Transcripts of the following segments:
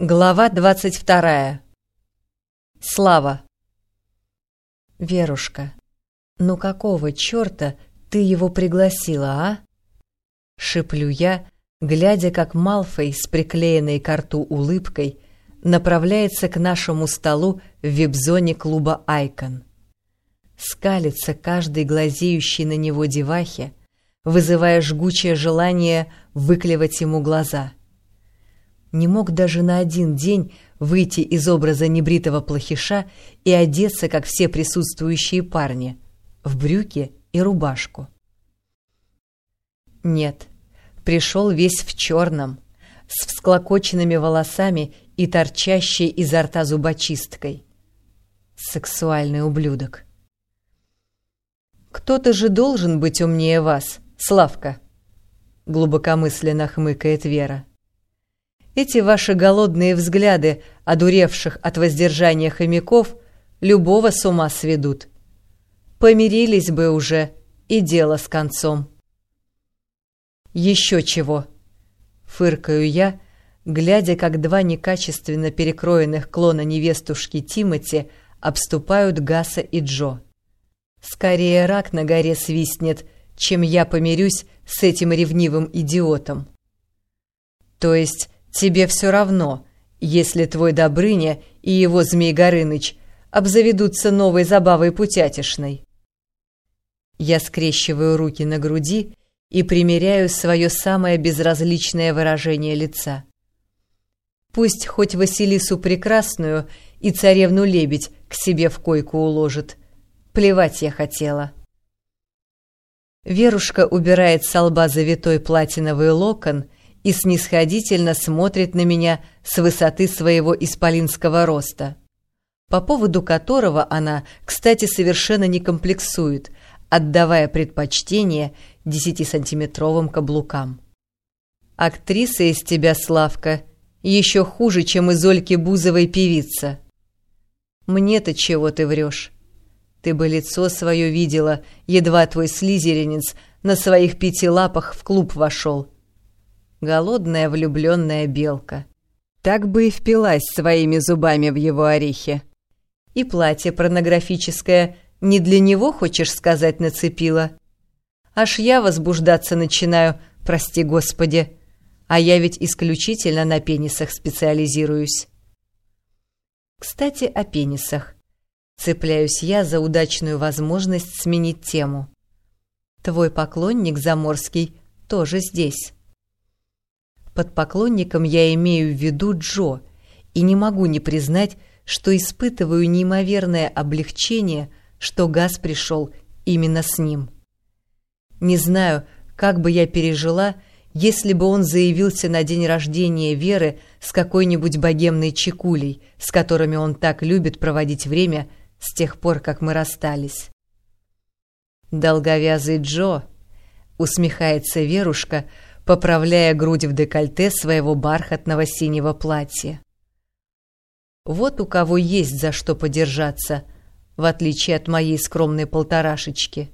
Глава двадцать вторая. Слава. Верушка, ну какого чёрта ты его пригласила, а? Шиплю я, глядя, как Малфой с приклеенной к рту улыбкой направляется к нашему столу в вип-зоне клуба «Айкон». Скалится каждый глазеющий на него девахе, вызывая жгучее желание выклевать ему глаза. Не мог даже на один день выйти из образа небритого плохиша и одеться, как все присутствующие парни, в брюки и рубашку. Нет, пришел весь в черном, с всклокоченными волосами и торчащей изо рта зубочисткой. Сексуальный ублюдок. «Кто-то же должен быть умнее вас, Славка!» Глубокомысленно хмыкает Вера. «Эти ваши голодные взгляды, одуревших от воздержания хомяков, любого с ума сведут. Помирились бы уже, и дело с концом». «Еще чего!» — фыркаю я, глядя, как два некачественно перекроенных клона невестушки Тимати обступают Гаса и Джо. Скорее рак на горе свистнет, чем я помирюсь с этим ревнивым идиотом. То есть тебе все равно, если твой Добрыня и его Змей Горыныч обзаведутся новой забавой путятишной. Я скрещиваю руки на груди и примеряю свое самое безразличное выражение лица. Пусть хоть Василису Прекрасную и царевну-лебедь к себе в койку уложит — Плевать я хотела. Верушка убирает с лба завитой платиновый локон и снисходительно смотрит на меня с высоты своего исполинского роста, по поводу которого она, кстати, совершенно не комплексует, отдавая предпочтение десятисантиметровым каблукам. «Актриса из тебя, Славка, еще хуже, чем из Ольки Бузовой певица. Мне-то чего ты врешь?» Ты бы лицо свое видела, едва твой слизеринец на своих пяти лапах в клуб вошел. Голодная влюбленная белка. Так бы и впилась своими зубами в его орехи. И платье порнографическое не для него, хочешь сказать, нацепила? Аж я возбуждаться начинаю, прости господи. А я ведь исключительно на пенисах специализируюсь. Кстати, о пенисах. Цепляюсь я за удачную возможность сменить тему. Твой поклонник Заморский тоже здесь. Под поклонником я имею в виду Джо, и не могу не признать, что испытываю неимоверное облегчение, что газ пришел именно с ним. Не знаю, как бы я пережила, если бы он заявился на день рождения Веры с какой-нибудь богемной чекулей, с которыми он так любит проводить время с тех пор, как мы расстались. «Долговязый Джо», — усмехается Верушка, поправляя грудь в декольте своего бархатного синего платья. «Вот у кого есть за что подержаться, в отличие от моей скромной полторашечки.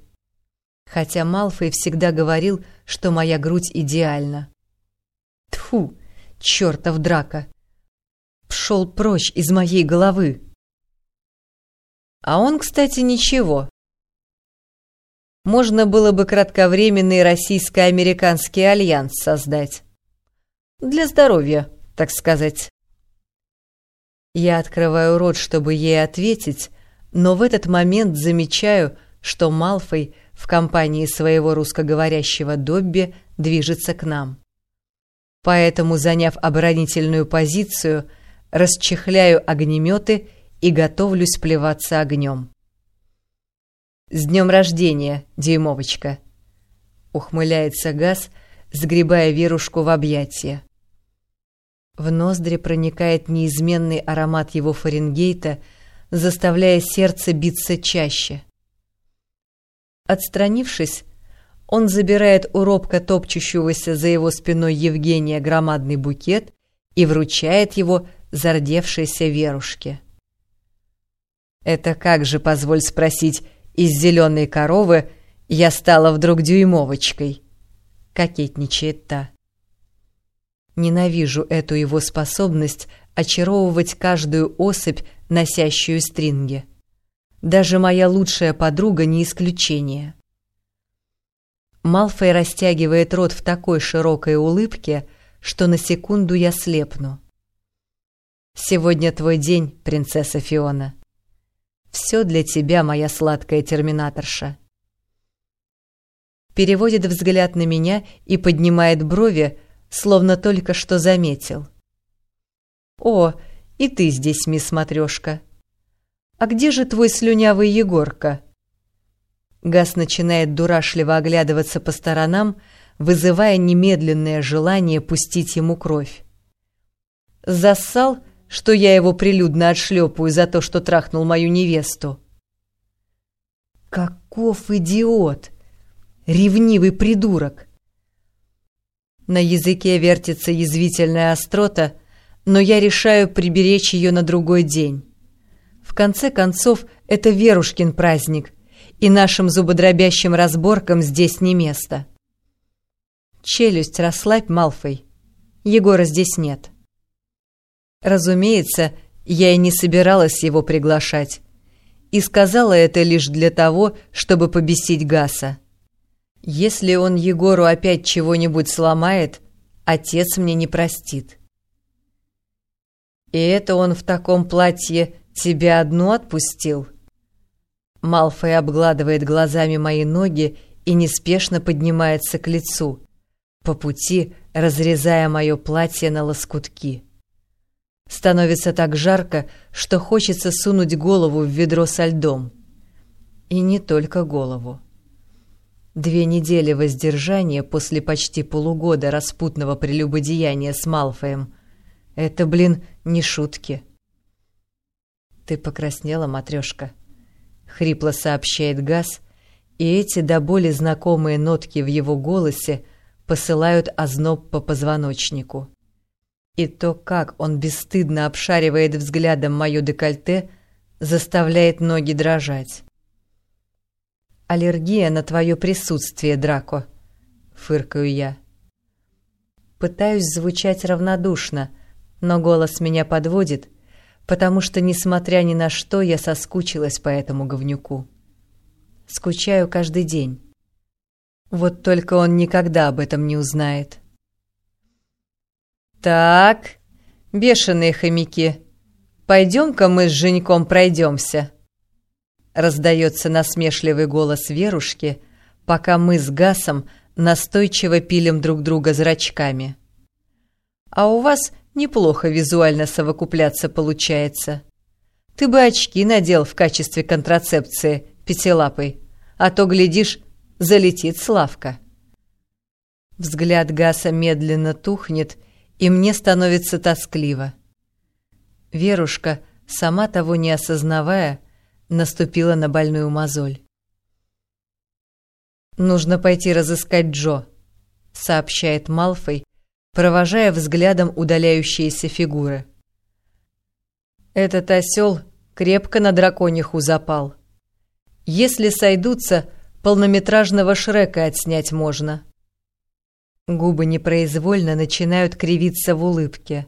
Хотя Малфой всегда говорил, что моя грудь идеальна. Тфу, чертов драка! Пшел прочь из моей головы!» А он, кстати, ничего. Можно было бы кратковременный российско-американский альянс создать. Для здоровья, так сказать. Я открываю рот, чтобы ей ответить, но в этот момент замечаю, что Малфой в компании своего русскоговорящего Добби движется к нам. Поэтому, заняв оборонительную позицию, расчехляю огнеметы и готовлюсь плеваться огнем. «С днем рождения, дюймовочка!» Ухмыляется Газ, сгребая Верушку в объятия. В ноздри проникает неизменный аромат его Фаренгейта, заставляя сердце биться чаще. Отстранившись, он забирает у робко топчущегося за его спиной Евгения громадный букет и вручает его зардевшейся Верушке. Это как же, позволь спросить, из зеленой коровы я стала вдруг дюймовочкой? Кокетничает та. Ненавижу эту его способность очаровывать каждую особь, носящую стринги. Даже моя лучшая подруга не исключение. Малфой растягивает рот в такой широкой улыбке, что на секунду я слепну. «Сегодня твой день, принцесса Фиона. Все для тебя, моя сладкая терминаторша». Переводит взгляд на меня и поднимает брови, словно только что заметил. «О, и ты здесь, мисс Матрёшка. А где же твой слюнявый Егорка?» Газ начинает дурашливо оглядываться по сторонам, вызывая немедленное желание пустить ему кровь. Зассал, что я его прилюдно отшлепаю за то, что трахнул мою невесту. Каков идиот! Ревнивый придурок! На языке вертится язвительная острота, но я решаю приберечь ее на другой день. В конце концов, это Верушкин праздник, и нашим зубодробящим разборкам здесь не место. Челюсть расслабь, Малфой. Егора здесь нет. Разумеется, я и не собиралась его приглашать. И сказала это лишь для того, чтобы побесить Гаса. Если он Егору опять чего-нибудь сломает, отец мне не простит. И это он в таком платье тебя одну отпустил?» Малфой обгладывает глазами мои ноги и неспешно поднимается к лицу, по пути разрезая мое платье на лоскутки. Становится так жарко, что хочется сунуть голову в ведро со льдом. И не только голову. Две недели воздержания после почти полугода распутного прелюбодеяния с Малфоем — это, блин, не шутки. «Ты покраснела, матрешка», хрипло сообщает Газ, и эти до боли знакомые нотки в его голосе посылают озноб по позвоночнику. И то, как он бесстыдно обшаривает взглядом мое декольте, заставляет ноги дрожать. «Аллергия на твое присутствие, Драко», — фыркаю я. Пытаюсь звучать равнодушно, но голос меня подводит, потому что, несмотря ни на что, я соскучилась по этому говнюку. Скучаю каждый день. Вот только он никогда об этом не узнает. «Так, бешеные хомяки, пойдем-ка мы с Женьком пройдемся», раздается насмешливый голос Верушки, пока мы с Гасом настойчиво пилим друг друга зрачками. «А у вас Неплохо визуально совокупляться получается. Ты бы очки надел в качестве контрацепции, пятилапой, а то, глядишь, залетит Славка. Взгляд Гаса медленно тухнет, и мне становится тоскливо. Верушка, сама того не осознавая, наступила на больную мозоль. «Нужно пойти разыскать Джо», — сообщает Малфой, провожая взглядом удаляющиеся фигуры. Этот осел крепко на дракониху запал. Если сойдутся, полнометражного Шрека отснять можно. Губы непроизвольно начинают кривиться в улыбке.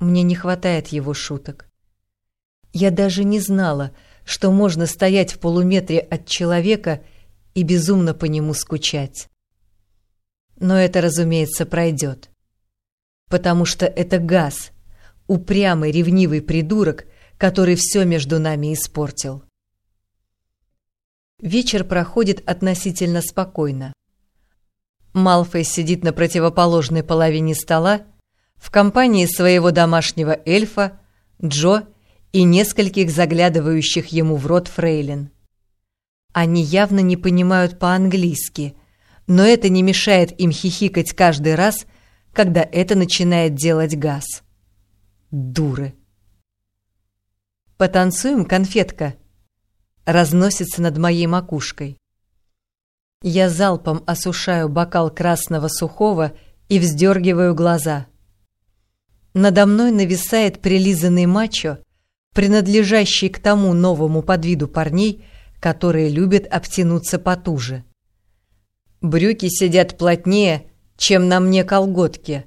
Мне не хватает его шуток. Я даже не знала, что можно стоять в полуметре от человека и безумно по нему скучать. Но это, разумеется, пройдет. Потому что это газ, упрямый, ревнивый придурок, который все между нами испортил. Вечер проходит относительно спокойно. Малфой сидит на противоположной половине стола в компании своего домашнего эльфа, Джо и нескольких заглядывающих ему в рот фрейлин. Они явно не понимают по-английски – но это не мешает им хихикать каждый раз, когда это начинает делать газ. Дуры. «Потанцуем, конфетка?» Разносится над моей макушкой. Я залпом осушаю бокал красного сухого и вздергиваю глаза. Надо мной нависает прилизанный мачо, принадлежащий к тому новому подвиду парней, которые любят обтянуться потуже. Брюки сидят плотнее, чем на мне колготки,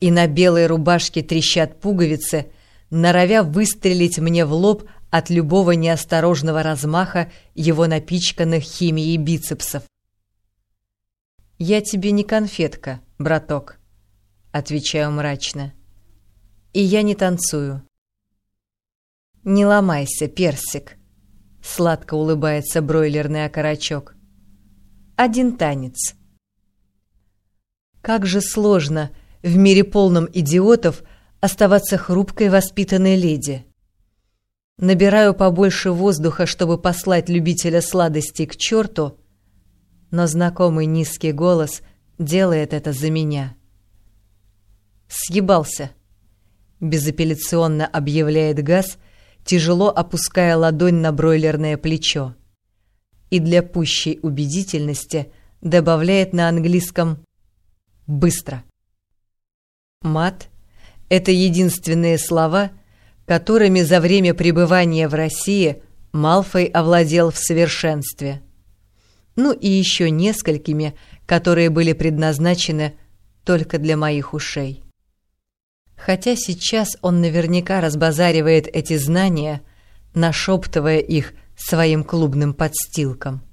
и на белой рубашке трещат пуговицы, норовя выстрелить мне в лоб от любого неосторожного размаха его напичканных химией бицепсов. «Я тебе не конфетка, браток», — отвечаю мрачно. «И я не танцую». «Не ломайся, персик», — сладко улыбается бройлерный окорочок. «Один танец». Как же сложно в мире полном идиотов оставаться хрупкой воспитанной леди. Набираю побольше воздуха, чтобы послать любителя сладостей к черту, но знакомый низкий голос делает это за меня. «Съебался», — безапелляционно объявляет Газ, тяжело опуская ладонь на бройлерное плечо. И для пущей убедительности добавляет на английском «быстро». Мат — это единственные слова, которыми за время пребывания в России Малфой овладел в совершенстве. Ну и еще несколькими, которые были предназначены только для моих ушей. Хотя сейчас он наверняка разбазаривает эти знания, нашептывая их своим клубным подстилкам.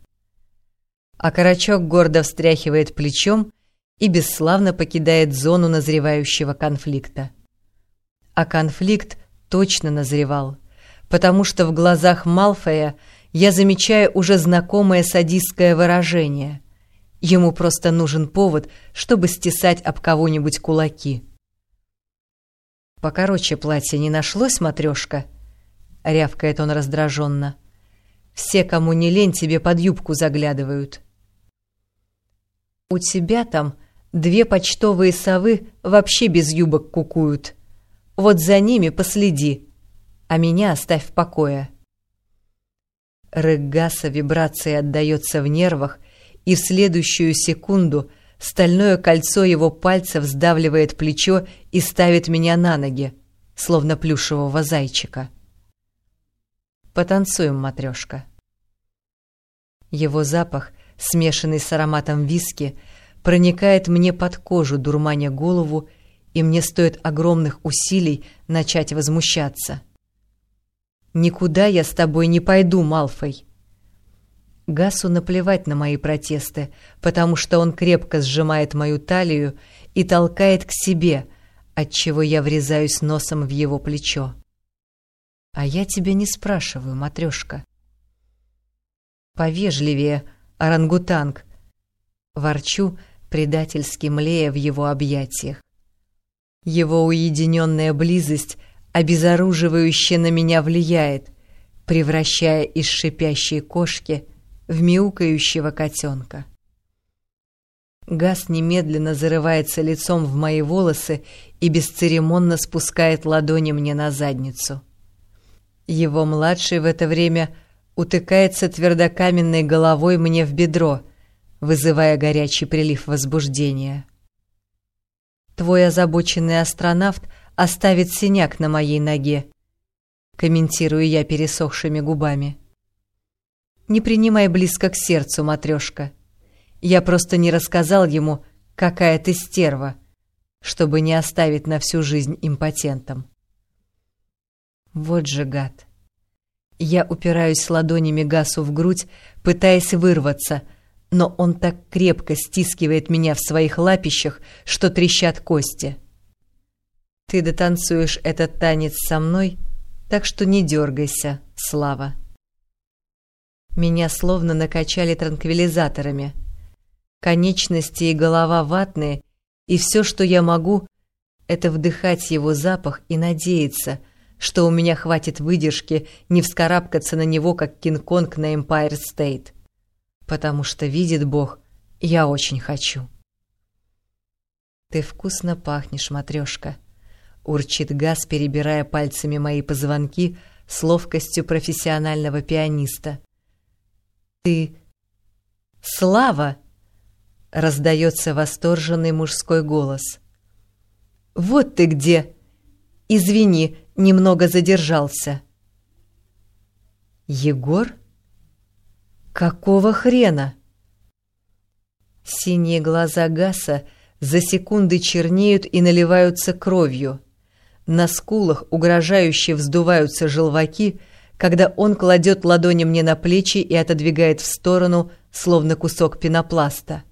А Карачок гордо встряхивает плечом и бесславно покидает зону назревающего конфликта. А конфликт точно назревал, потому что в глазах Малфоя я замечаю уже знакомое садистское выражение. Ему просто нужен повод, чтобы стесать об кого-нибудь кулаки. «Покороче платье не нашлось, матрешка?» — рявкает он раздраженно. «Все, кому не лень, тебе под юбку заглядывают». «У тебя там Две почтовые совы вообще без юбок кукуют. Вот за ними последи, а меня оставь в покое. Рык Гаса вибрацией отдается в нервах, и в следующую секунду стальное кольцо его пальцев сдавливает плечо и ставит меня на ноги, словно плюшевого зайчика. Потанцуем, матрешка. Его запах, смешанный с ароматом виски, проникает мне под кожу, дурманя голову, и мне стоит огромных усилий начать возмущаться. «Никуда я с тобой не пойду, Малфой!» Гасу наплевать на мои протесты, потому что он крепко сжимает мою талию и толкает к себе, отчего я врезаюсь носом в его плечо. «А я тебя не спрашиваю, матрешка». «Повежливее, орангутанг!» Ворчу, предательски млея в его объятиях. Его уединенная близость обезоруживающе на меня влияет, превращая из шипящей кошки в мяукающего котенка. Газ немедленно зарывается лицом в мои волосы и бесцеремонно спускает ладони мне на задницу. Его младший в это время утыкается твердокаменной головой мне в бедро — вызывая горячий прилив возбуждения. «Твой озабоченный астронавт оставит синяк на моей ноге», комментирую я пересохшими губами. «Не принимай близко к сердцу, матрешка. Я просто не рассказал ему, какая ты стерва, чтобы не оставить на всю жизнь импотентом». Вот же гад. Я упираюсь ладонями Гасу в грудь, пытаясь вырваться — но он так крепко стискивает меня в своих лапищах, что трещат кости. Ты дотанцуешь этот танец со мной, так что не дергайся, Слава. Меня словно накачали транквилизаторами. Конечности и голова ватные, и все, что я могу, это вдыхать его запах и надеяться, что у меня хватит выдержки не вскарабкаться на него, как Кинг-Конг на Empire State потому что, видит Бог, я очень хочу. «Ты вкусно пахнешь, матрешка», — урчит Газ, перебирая пальцами мои позвонки с ловкостью профессионального пианиста. «Ты... Слава!» — раздается восторженный мужской голос. «Вот ты где! Извини, немного задержался». «Егор?» «Какого хрена?» Синие глаза Гаса за секунды чернеют и наливаются кровью. На скулах угрожающе вздуваются желваки, когда он кладет ладони мне на плечи и отодвигает в сторону, словно кусок пенопласта.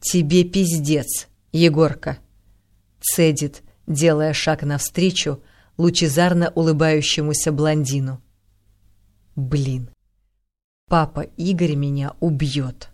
«Тебе пиздец, Егорка!» — цедит, делая шаг навстречу лучезарно улыбающемуся блондину. «Блин, папа Игорь меня убьет!»